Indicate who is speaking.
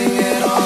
Speaker 1: sing it all.